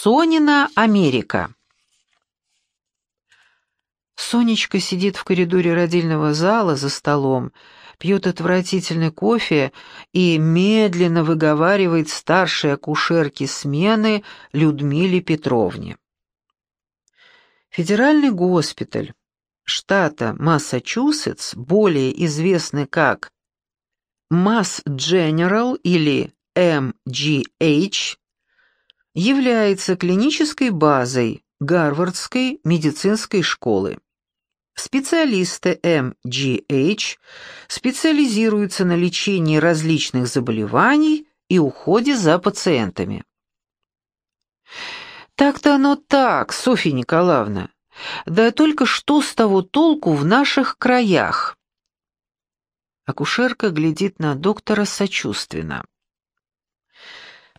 Сонина Америка. Сонечка сидит в коридоре родильного зала за столом, пьет отвратительный кофе и медленно выговаривает старшей акушерке смены Людмиле Петровне. Федеральный госпиталь штата Массачусетс, более известный как Mass General или MGH, является клинической базой Гарвардской медицинской школы. Специалисты MGH специализируются на лечении различных заболеваний и уходе за пациентами. Так-то оно так, Софья Николаевна. Да только что с того толку в наших краях? Акушерка глядит на доктора сочувственно.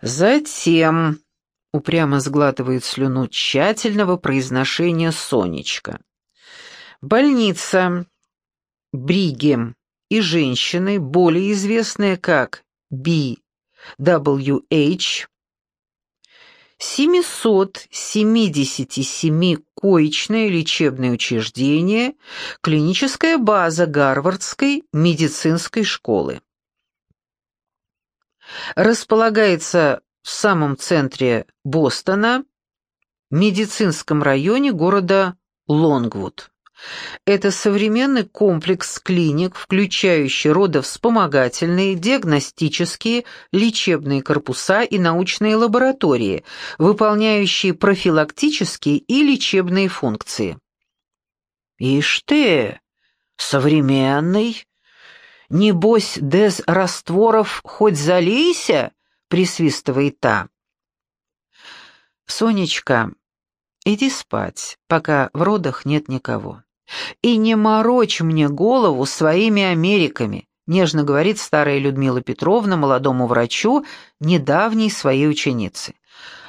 Затем упрямо сглатывает слюну тщательного произношения Сонечка. Больница Бригем и женщины, более известная как BWH, 777-коечное лечебное учреждение, клиническая база Гарвардской медицинской школы. Располагается в самом центре Бостона, медицинском районе города Лонгвуд. Это современный комплекс клиник, включающий родовспомогательные, диагностические, лечебные корпуса и научные лаборатории, выполняющие профилактические и лечебные функции. «Ишь ты, современный! Небось, дез растворов хоть залейся!» — присвистывает та. «Сонечка, иди спать, пока в родах нет никого». «И не морочь мне голову своими Америками», нежно говорит старая Людмила Петровна молодому врачу, недавней своей ученице.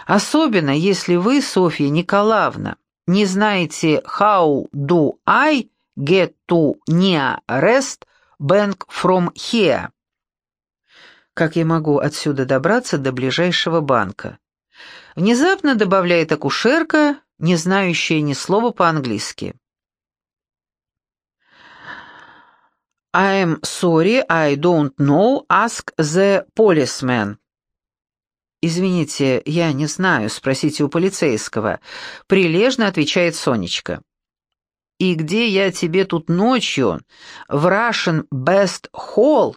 «Особенно, если вы, Софья Николаевна, не знаете «How do I get to nearest bank from here?» «Как я могу отсюда добраться до ближайшего банка?» Внезапно добавляет акушерка, не знающая ни слова по-английски. «I'm sorry, I don't know, ask the policeman». «Извините, я не знаю, спросите у полицейского», — прилежно отвечает Сонечка. «И где я тебе тут ночью, в Russian Best Hall,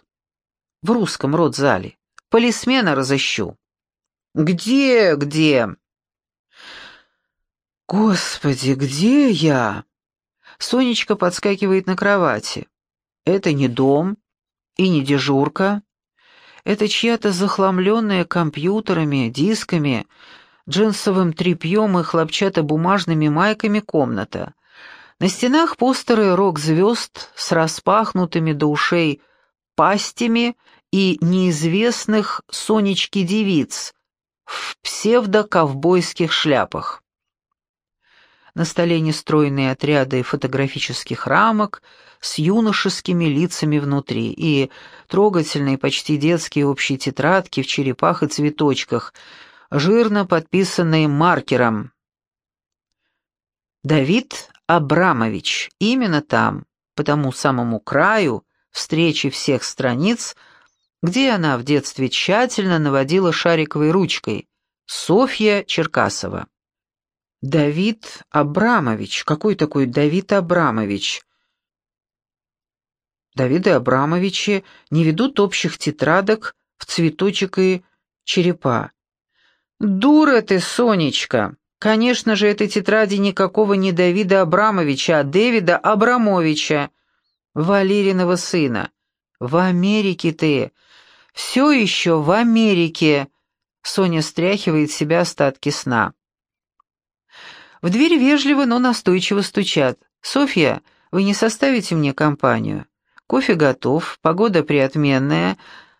в русском родзале, полисмена разыщу?» «Где, где?» «Господи, где я?» Сонечка подскакивает на кровати. Это не дом и не дежурка. Это чья-то захламленная компьютерами, дисками, джинсовым тряпьем и хлопчатобумажными майками комната. На стенах постеры рок-звезд с распахнутыми до ушей пастями и неизвестных Сонечки-девиц в псевдо-ковбойских шляпах. На столе нестроенные отряды фотографических рамок с юношескими лицами внутри и трогательные почти детские общие тетрадки в черепах и цветочках, жирно подписанные маркером. Давид Абрамович, именно там, по тому самому краю, встречи всех страниц, где она в детстве тщательно наводила шариковой ручкой, Софья Черкасова. Давид Абрамович. Какой такой Давид Абрамович? Давиды Абрамовичи не ведут общих тетрадок в цветочек и черепа. «Дура ты, Сонечка! Конечно же, этой тетради никакого не Давида Абрамовича, а Дэвида Абрамовича, Валериного сына. В Америке ты! Все еще в Америке!» Соня стряхивает с себя остатки сна. В дверь вежливо, но настойчиво стучат. «Софья, вы не составите мне компанию? Кофе готов, погода приотменная,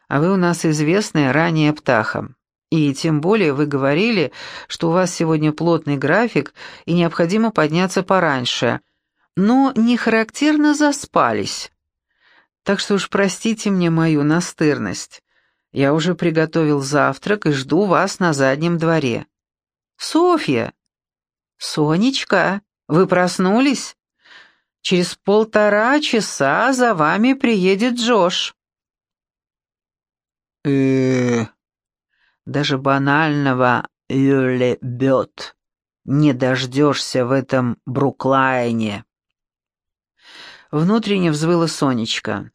а вы у нас известная ранее птаха. И тем более вы говорили, что у вас сегодня плотный график и необходимо подняться пораньше, но не характерно заспались. Так что уж простите мне мою настырность. Я уже приготовил завтрак и жду вас на заднем дворе». «Софья!» «Сонечка, вы проснулись? Через полтора часа за вами приедет Джош». э Даже банального «люлебет» не дождешься в этом Бруклайне. Внутренне взвыла Сонечка.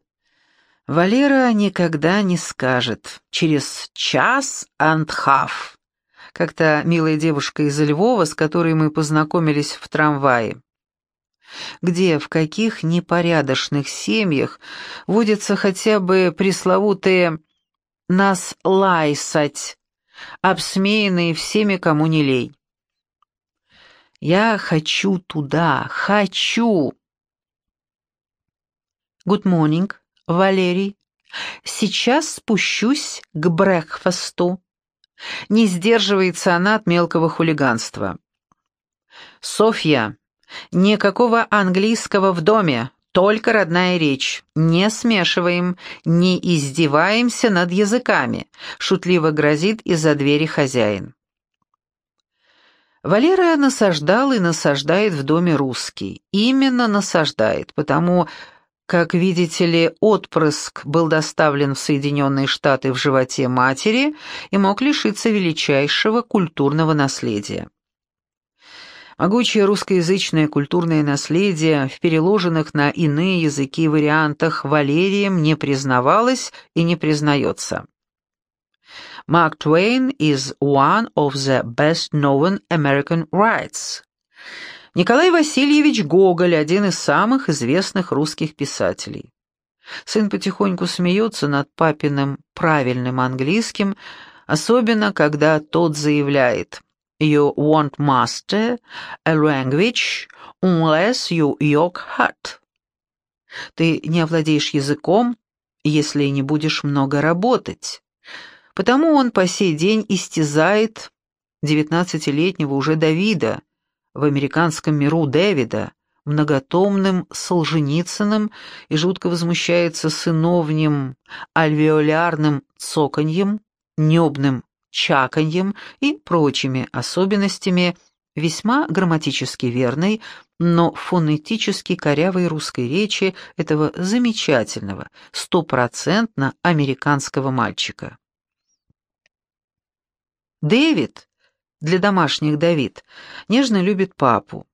Валера никогда не скажет «через час and half», как-то милая девушка из Львова, с которой мы познакомились в трамвае. Где, в каких непорядочных семьях водятся хотя бы пресловутые «нас лайсать», обсмеянные всеми, кому не лень. Я хочу туда, хочу. Good morning, Валерий. Сейчас спущусь к брекфасту. Не сдерживается она от мелкого хулиганства. Софья, никакого английского в доме, только родная речь. Не смешиваем, не издеваемся над языками, шутливо грозит из-за двери хозяин. Валера насаждал и насаждает в доме русский. Именно насаждает, потому как, видите ли, отпрыск был доставлен в Соединенные Штаты в животе матери и мог лишиться величайшего культурного наследия. Могучее русскоязычное культурное наследие в переложенных на иные языки вариантах Валерием не признавалось и не признается. Mark Twain is one of the best-known American writers. Николай Васильевич Гоголь – один из самых известных русских писателей. Сын потихоньку смеется над папиным правильным английским, особенно когда тот заявляет «You won't master a language unless you work hard». Ты не овладеешь языком, если не будешь много работать. Потому он по сей день истязает девятнадцатилетнего уже Давида, в американском миру Дэвида, многотомным Солженицыным и жутко возмущается сыновним альвеолярным цоканьем, небным чаканьем и прочими особенностями весьма грамматически верной, но фонетически корявой русской речи этого замечательного, стопроцентно американского мальчика. Дэвид для домашних Давид, нежно любит папу,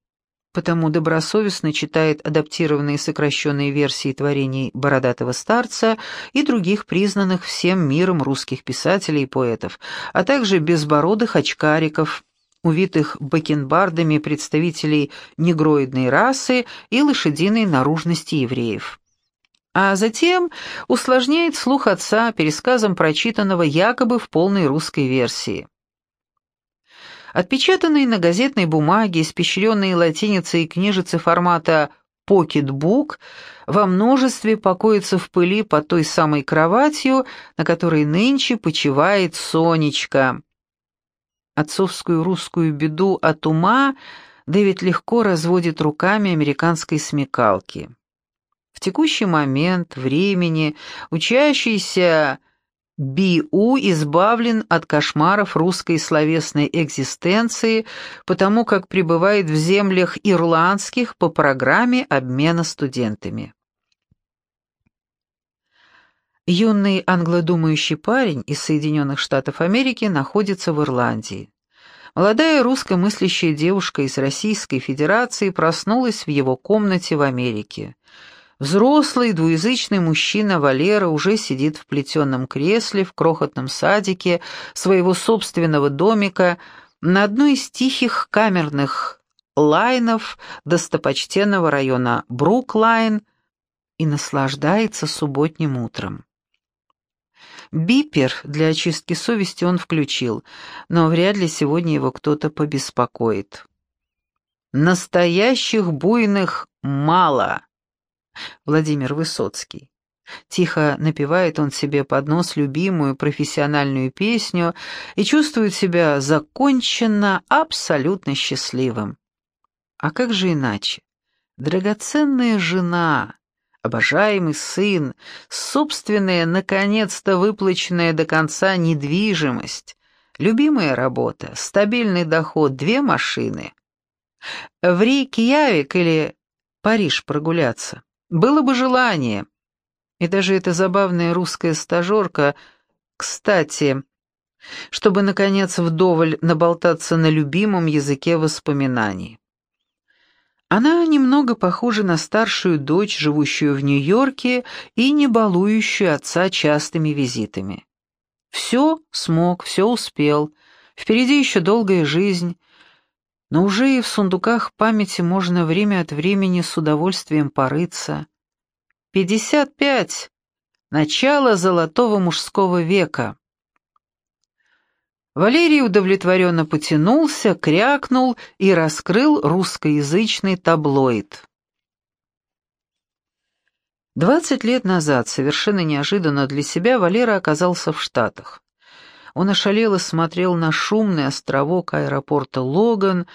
потому добросовестно читает адаптированные сокращенные версии творений бородатого старца и других признанных всем миром русских писателей и поэтов, а также безбородых очкариков, увитых бакенбардами представителей негроидной расы и лошадиной наружности евреев. А затем усложняет слух отца пересказом прочитанного якобы в полной русской версии. Отпечатанные на газетной бумаге, испещренные латиницей книжицы формата «покетбук» во множестве покоятся в пыли под той самой кроватью, на которой нынче почивает Сонечка. Отцовскую русскую беду от ума Дэвид легко разводит руками американской смекалки. В текущий момент времени учащийся Би-У избавлен от кошмаров русской словесной экзистенции, потому как пребывает в землях ирландских по программе обмена студентами. Юный англодумающий парень из Соединенных Штатов Америки находится в Ирландии. Молодая русско-мыслящая девушка из Российской Федерации проснулась в его комнате в Америке. Взрослый двуязычный мужчина Валера уже сидит в плетеном кресле в крохотном садике своего собственного домика на одной из тихих камерных лайнов достопочтенного района Бруклайн и наслаждается субботним утром. Бипер для очистки совести он включил, но вряд ли сегодня его кто-то побеспокоит. Настоящих буйных мало. Владимир Высоцкий. Тихо напевает он себе под нос любимую профессиональную песню и чувствует себя законченно, абсолютно счастливым. А как же иначе? Драгоценная жена, обожаемый сын, собственная, наконец-то выплаченная до конца недвижимость, Любимая работа, стабильный доход, две машины. В Рейкьявик или Париж прогуляться. Было бы желание. И даже эта забавная русская стажерка, кстати, чтобы, наконец, вдоволь наболтаться на любимом языке воспоминаний. Она немного похожа на старшую дочь, живущую в Нью-Йорке и не балующую отца частыми визитами. Все смог, все успел. Впереди еще долгая жизнь. Но уже и в сундуках памяти можно время от времени с удовольствием порыться. Пятьдесят пять. Начало золотого мужского века. Валерий удовлетворенно потянулся, крякнул и раскрыл русскоязычный таблоид. Двадцать лет назад, совершенно неожиданно для себя, Валера оказался в Штатах. Он ошалело смотрел на шумный островок аэропорта Логан,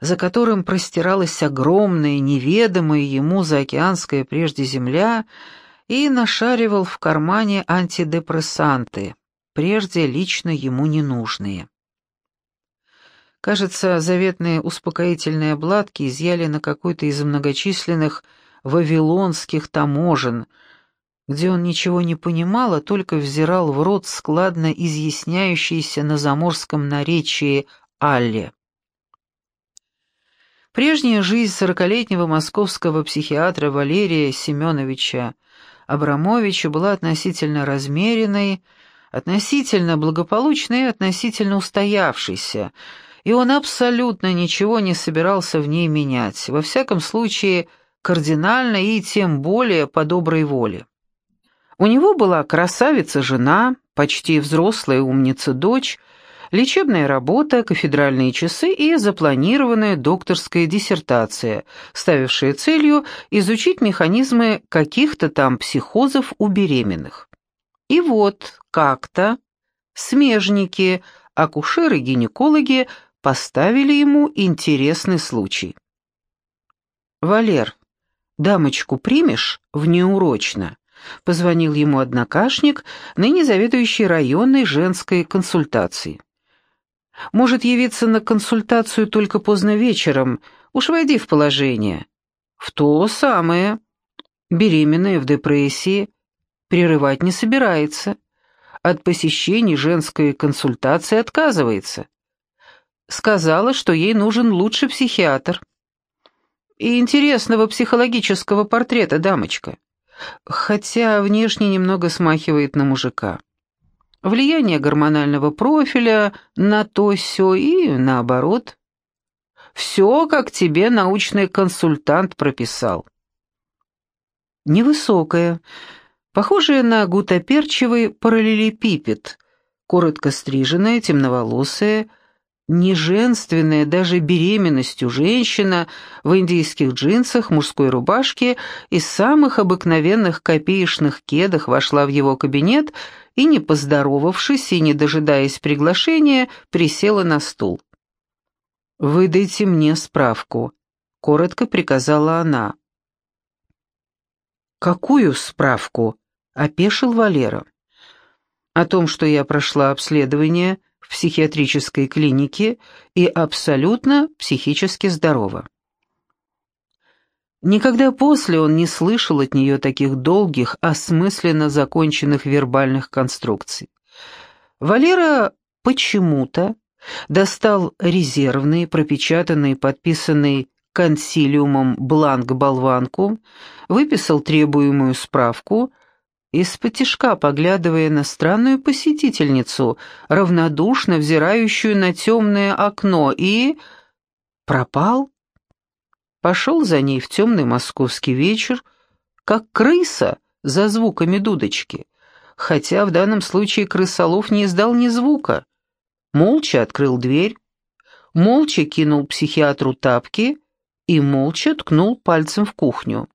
за которым простиралась огромная, неведомая ему заокеанская прежде земля, и нашаривал в кармане антидепрессанты, прежде лично ему ненужные. Кажется, заветные успокоительные обладки изъяли на какой-то из многочисленных вавилонских таможен, где он ничего не понимал, а только взирал в рот складно изъясняющийся на заморском наречии Алле. Прежняя жизнь сорокалетнего московского психиатра Валерия Семеновича Абрамовича была относительно размеренной, относительно благополучной и относительно устоявшейся, и он абсолютно ничего не собирался в ней менять, во всяком случае – кардинально и тем более по доброй воле. У него была красавица-жена, почти взрослая умница-дочь, лечебная работа, кафедральные часы и запланированная докторская диссертация, ставившая целью изучить механизмы каких-то там психозов у беременных. И вот как-то смежники, акушеры-гинекологи поставили ему интересный случай. «Валер, «Дамочку примешь?» «Внеурочно», — позвонил ему однокашник, ныне заведующий районной женской консультацией. «Может явиться на консультацию только поздно вечером, уж войди в положение». «В то самое. Беременная в депрессии. Прерывать не собирается. От посещений женской консультации отказывается. Сказала, что ей нужен лучший психиатр» и интересного психологического портрета дамочка, хотя внешне немного смахивает на мужика. Влияние гормонального профиля на то все и наоборот. Все, как тебе научный консультант прописал. Невысокая, похожая на гутоперчивый параллелепипед, коротко стриженная, темноволосая, неженственная даже беременностью женщина в индийских джинсах, мужской рубашке и самых обыкновенных копеечных кедах вошла в его кабинет и, не поздоровавшись и не дожидаясь приглашения, присела на стул. «Выдайте мне справку», — коротко приказала она. «Какую справку?» — опешил Валера. «О том, что я прошла обследование», — в психиатрической клинике и абсолютно психически здорова. Никогда после он не слышал от нее таких долгих, осмысленно законченных вербальных конструкций. Валера почему-то достал резервный, пропечатанный, подписанный консилиумом бланк-болванку, выписал требуемую справку из-под тишка поглядывая на странную посетительницу, равнодушно взирающую на темное окно, и... пропал. Пошел за ней в темный московский вечер, как крыса за звуками дудочки, хотя в данном случае крысолов не издал ни звука. Молча открыл дверь, молча кинул психиатру тапки и молча ткнул пальцем в кухню.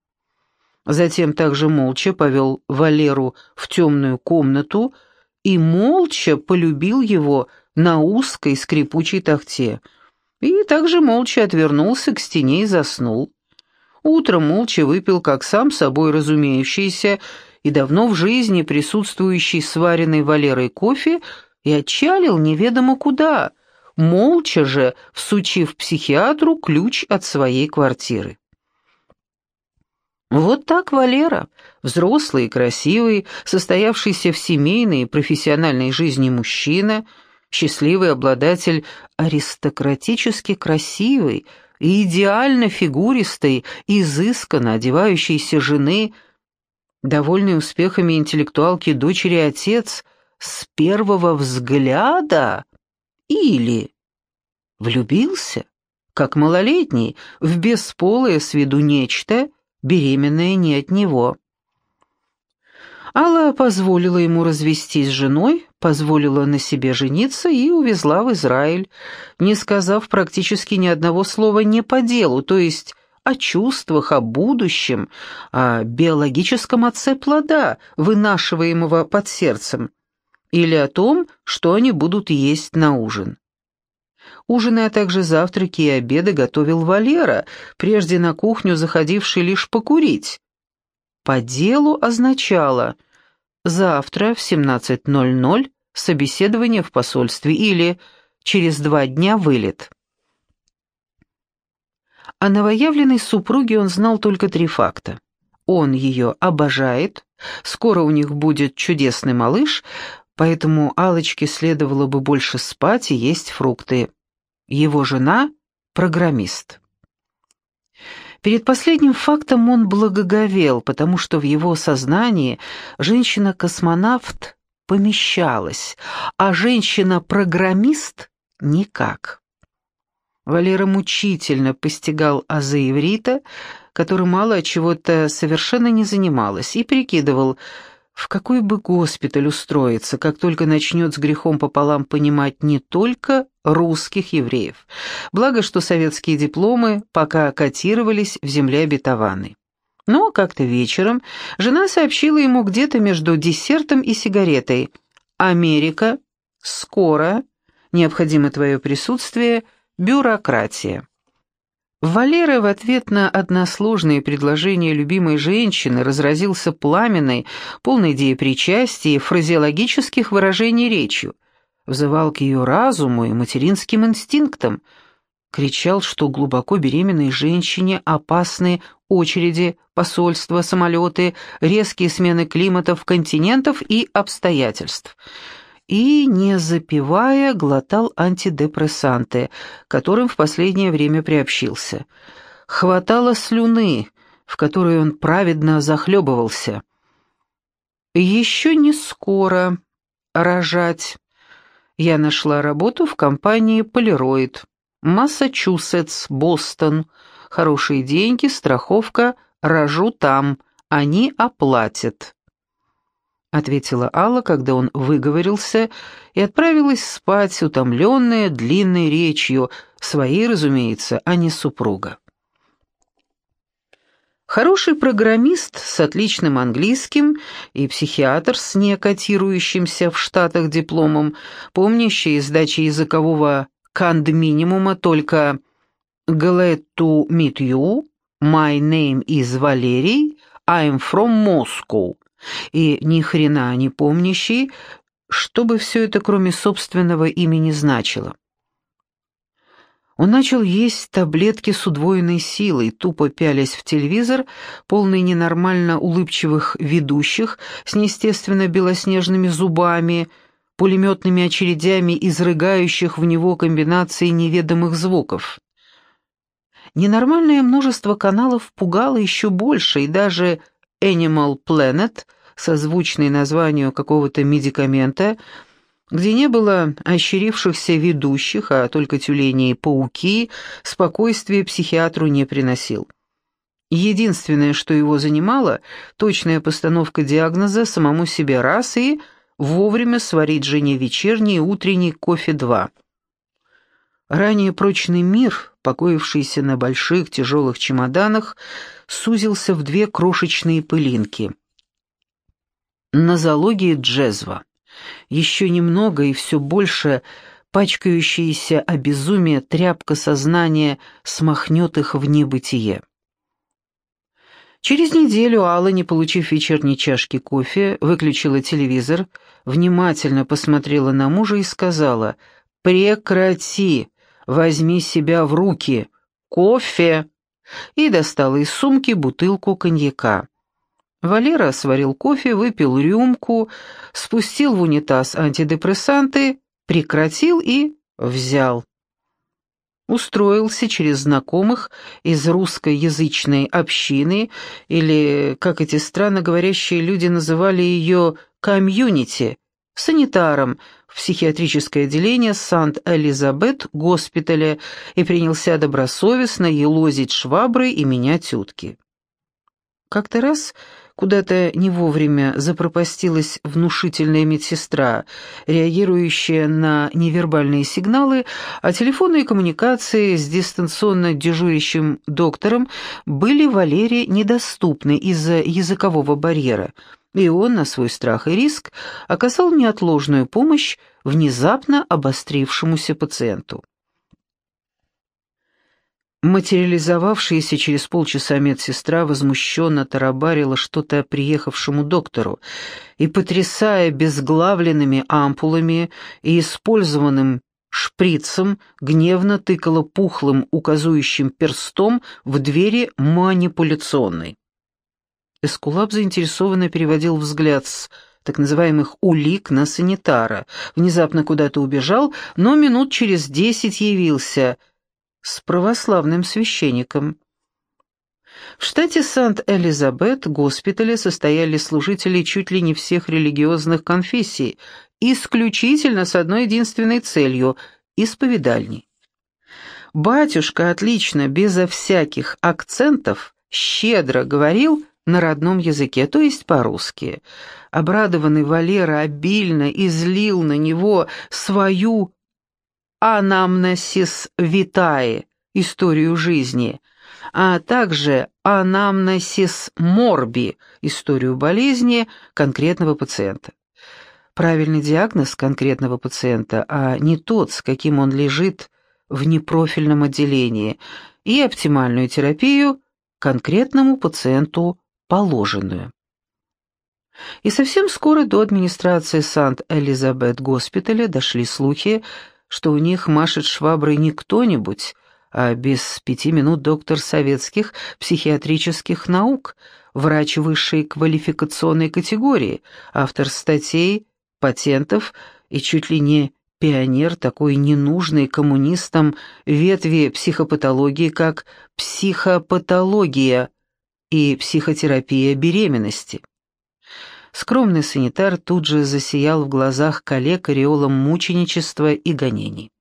Затем также молча повел Валеру в темную комнату и молча полюбил его на узкой скрипучей тахте. И также молча отвернулся к стене и заснул. Утром молча выпил, как сам собой разумеющийся и давно в жизни присутствующий сваренный Валерой кофе, и отчалил неведомо куда, молча же всучив психиатру ключ от своей квартиры. Вот так Валера, взрослый и красивый, состоявшийся в семейной и профессиональной жизни мужчина, счастливый обладатель аристократически красивой и идеально фигуристой, изысканно одевающейся жены, довольный успехами интеллектуалки дочери отец, с первого взгляда или влюбился, как малолетний, в бесполое с виду нечто, беременная не от него. Алла позволила ему развестись с женой, позволила на себе жениться и увезла в Израиль, не сказав практически ни одного слова не по делу, то есть о чувствах, о будущем, о биологическом отце плода, вынашиваемого под сердцем, или о том, что они будут есть на ужин. Ужины, а также завтраки и обеды готовил Валера, прежде на кухню заходивший лишь покурить. По делу означало «завтра в 17.00 собеседование в посольстве» или «через два дня вылет». О новоявленной супруге он знал только три факта. Он ее обожает, скоро у них будет чудесный малыш, поэтому Алочке следовало бы больше спать и есть фрукты. Его жена — программист. Перед последним фактом он благоговел, потому что в его сознании женщина-космонавт помещалась, а женщина-программист — никак. Валера мучительно постигал азы иврита, которым мало чего-то совершенно не занималась, и прикидывал — в какой бы госпиталь устроиться, как только начнет с грехом пополам понимать не только русских евреев. Благо, что советские дипломы пока котировались в земле обетованной. Но как-то вечером жена сообщила ему где-то между десертом и сигаретой «Америка, скоро, необходимо твое присутствие, бюрократия». Валера в ответ на односложные предложения любимой женщины разразился пламенной, полной идеи причастия и фразеологических выражений речью, взывал к ее разуму и материнским инстинктам, кричал, что глубоко беременной женщине опасны очереди, посольства, самолеты, резкие смены климатов, континентов и обстоятельств – и, не запивая, глотал антидепрессанты, которым в последнее время приобщился. Хватало слюны, в которой он праведно захлебывался. Еще не скоро рожать. Я нашла работу в компании «Полироид». Массачусетс, Бостон. Хорошие деньги, страховка, рожу там. Они оплатят ответила Алла, когда он выговорился, и отправилась спать, утомленная длинной речью, своей, разумеется, а не супруга. Хороший программист с отличным английским и психиатр с некотирующимся в Штатах дипломом, помнящий сдачи языкового канд-минимума только «Glad to meet you», «My name is Валерий», «I'm from Moscow», и ни хрена не помнящий, что бы все это кроме собственного имени значило. Он начал есть таблетки с удвоенной силой, тупо пялясь в телевизор, полный ненормально улыбчивых ведущих с неестественно белоснежными зубами, пулеметными очередями, изрыгающих в него комбинации неведомых звуков. Ненормальное множество каналов пугало еще больше, и даже Animal Planet, созвучный названию какого-то медикамента, где не было ощерившихся ведущих, а только тюлени и пауки, спокойствие психиатру не приносил. Единственное, что его занимало, точная постановка диагноза самому себе раз и вовремя сварить жене вечерний и утренний кофе два. Ранее прочный мир, покоившийся на больших тяжелых чемоданах, сузился в две крошечные пылинки. Нозология джезва. Еще немного и все больше пачкающаяся о безумие тряпка сознания смахнет их в небытие. Через неделю Алла, не получив вечерней чашки кофе, выключила телевизор, внимательно посмотрела на мужа и сказала «Прекрати, возьми себя в руки, кофе!» и достала из сумки бутылку коньяка. Валера сварил кофе, выпил рюмку, спустил в унитаз антидепрессанты, прекратил и взял. Устроился через знакомых из русскоязычной общины, или, как эти странно говорящие люди называли ее, комьюнити, санитаром в психиатрическое отделение Сант-Элизабет госпиталя и принялся добросовестно елозить шваброй и менять утки. Как-то раз Куда-то не вовремя запропастилась внушительная медсестра, реагирующая на невербальные сигналы, а телефонные коммуникации с дистанционно дежурящим доктором были Валерии недоступны из-за языкового барьера, и он на свой страх и риск оказал неотложную помощь внезапно обострившемуся пациенту. Материализовавшаяся через полчаса медсестра возмущенно тарабарила что-то приехавшему доктору и, потрясая безглавленными ампулами и использованным шприцем, гневно тыкала пухлым указующим перстом в двери манипуляционной. Эскулап заинтересованно переводил взгляд с так называемых улик на санитара, внезапно куда-то убежал, но минут через десять явился — с православным священником. В штате Сант-Элизабет госпитале состояли служители чуть ли не всех религиозных конфессий, исключительно с одной единственной целью – исповедальней. Батюшка отлично, безо всяких акцентов, щедро говорил на родном языке, то есть по-русски. Обрадованный Валера обильно излил на него свою анамнесис витаe, историю жизни, а также анамнесис морби, историю болезни конкретного пациента. Правильный диагноз конкретного пациента, а не тот, с каким он лежит в непрофильном отделении, и оптимальную терапию конкретному пациенту положенную. И совсем скоро до администрации Сант-Элизабет госпиталя дошли слухи, что у них машет шваброй не кто-нибудь, а без пяти минут доктор советских психиатрических наук, врач высшей квалификационной категории, автор статей, патентов и чуть ли не пионер такой ненужной коммунистам ветви психопатологии, как психопатология и психотерапия беременности. Скромный санитар тут же засиял в глазах коллег ореолом мученичества и гонений.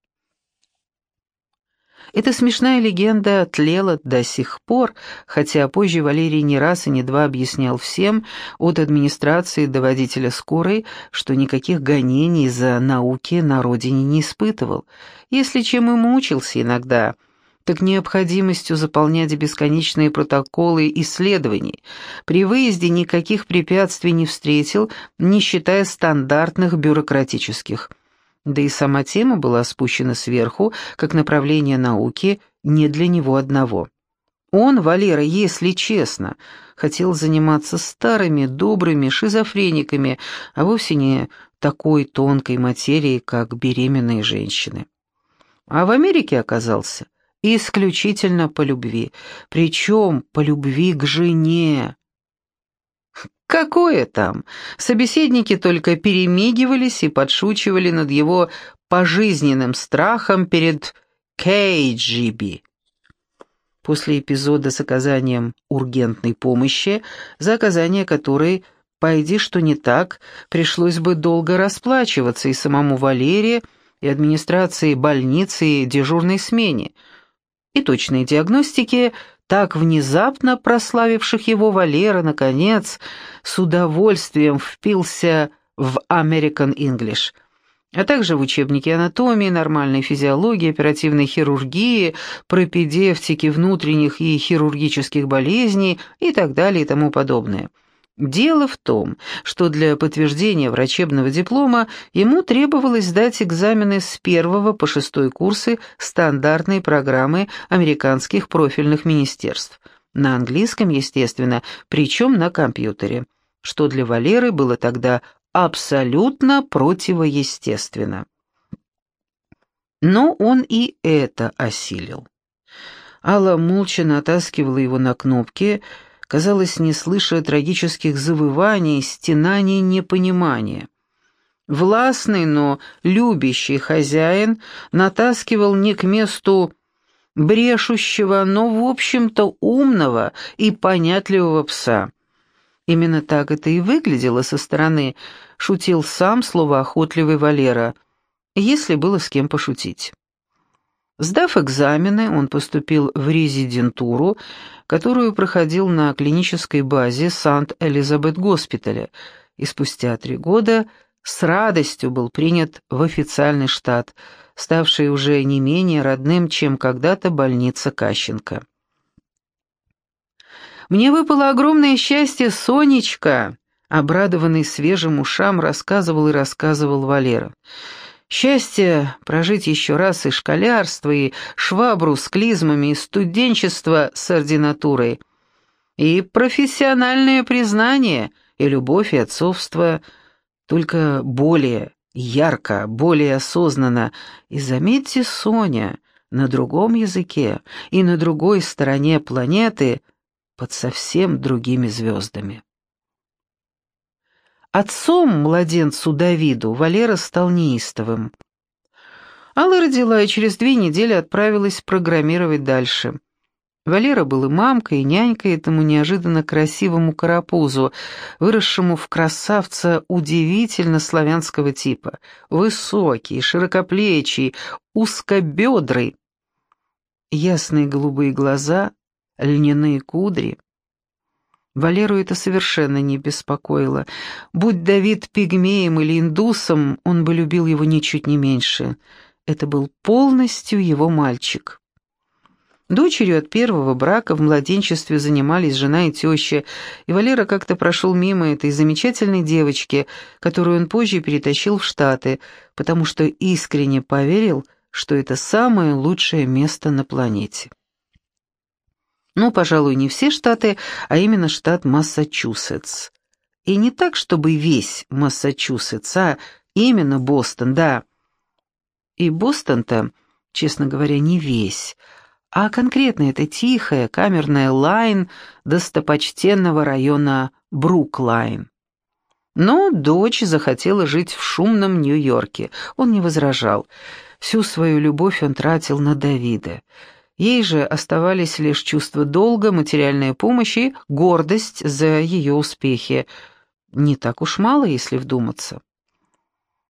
Эта смешная легенда тлела до сих пор, хотя позже Валерий не раз и не два объяснял всем, от администрации до водителя скорой, что никаких гонений за науки на родине не испытывал, если чем и мучился иногда – так необходимостью заполнять бесконечные протоколы исследований. При выезде никаких препятствий не встретил, не считая стандартных бюрократических. Да и сама тема была спущена сверху, как направление науки, не для него одного. Он, Валера, если честно, хотел заниматься старыми, добрыми шизофрениками, а вовсе не такой тонкой материей, как беременные женщины. А в Америке оказался исключительно по любви, причем по любви к жене. Какое там? Собеседники только перемигивались и подшучивали над его пожизненным страхом перед Кейджиби. После эпизода с оказанием ургентной помощи, за оказание которой, пойди что не так, пришлось бы долго расплачиваться и самому Валерии, и администрации больницы, и дежурной смене – и точной диагностики, так внезапно прославивших его Валера, наконец, с удовольствием впился в American English, а также в учебники анатомии, нормальной физиологии, оперативной хирургии, пропедевтики внутренних и хирургических болезней и так далее и тому подобное. Дело в том, что для подтверждения врачебного диплома ему требовалось сдать экзамены с первого по шестой курсы стандартной программы американских профильных министерств. На английском, естественно, причем на компьютере, что для Валеры было тогда абсолютно противоестественно. Но он и это осилил. Алла молча натаскивала его на кнопки, казалось, не слыша трагических завываний, стенаний, непонимания. Властный, но любящий хозяин натаскивал не к месту брешущего, но, в общем-то, умного и понятливого пса. Именно так это и выглядело со стороны, шутил сам словоохотливый Валера, если было с кем пошутить. Сдав экзамены, он поступил в резидентуру, которую проходил на клинической базе Сант-Элизабет-госпиталя, и спустя три года с радостью был принят в официальный штат, ставший уже не менее родным, чем когда-то больница Кащенко. «Мне выпало огромное счастье, Сонечка!» Обрадованный свежим ушам рассказывал и рассказывал Валера. Счастье прожить еще раз и школярство, и швабру с клизмами, и студенчество с ординатурой, и профессиональное признание, и любовь, и отцовство, только более ярко, более осознанно. И заметьте, Соня, на другом языке и на другой стороне планеты под совсем другими звездами. Отцом младенцу Давиду Валера стал неистовым. Алла родила и через две недели отправилась программировать дальше. Валера был и мамкой, и нянькой этому неожиданно красивому карапузу, выросшему в красавца удивительно славянского типа. Высокий, широкоплечий, узкобедрый. Ясные голубые глаза, льняные кудри. Валеру это совершенно не беспокоило. Будь Давид пигмеем или индусом, он бы любил его ничуть не меньше. Это был полностью его мальчик. Дочерью от первого брака в младенчестве занимались жена и теща, и Валера как-то прошел мимо этой замечательной девочки, которую он позже перетащил в Штаты, потому что искренне поверил, что это самое лучшее место на планете. Ну, пожалуй, не все штаты, а именно штат Массачусетс. И не так, чтобы весь Массачусетс, а именно Бостон, да. И Бостон-то, честно говоря, не весь, а конкретно это тихая камерная лайн достопочтенного района Бруклайн. Но дочь захотела жить в шумном Нью-Йорке. Он не возражал. Всю свою любовь он тратил на Давида. Ей же оставались лишь чувство долга, материальная помощь и гордость за ее успехи. Не так уж мало, если вдуматься.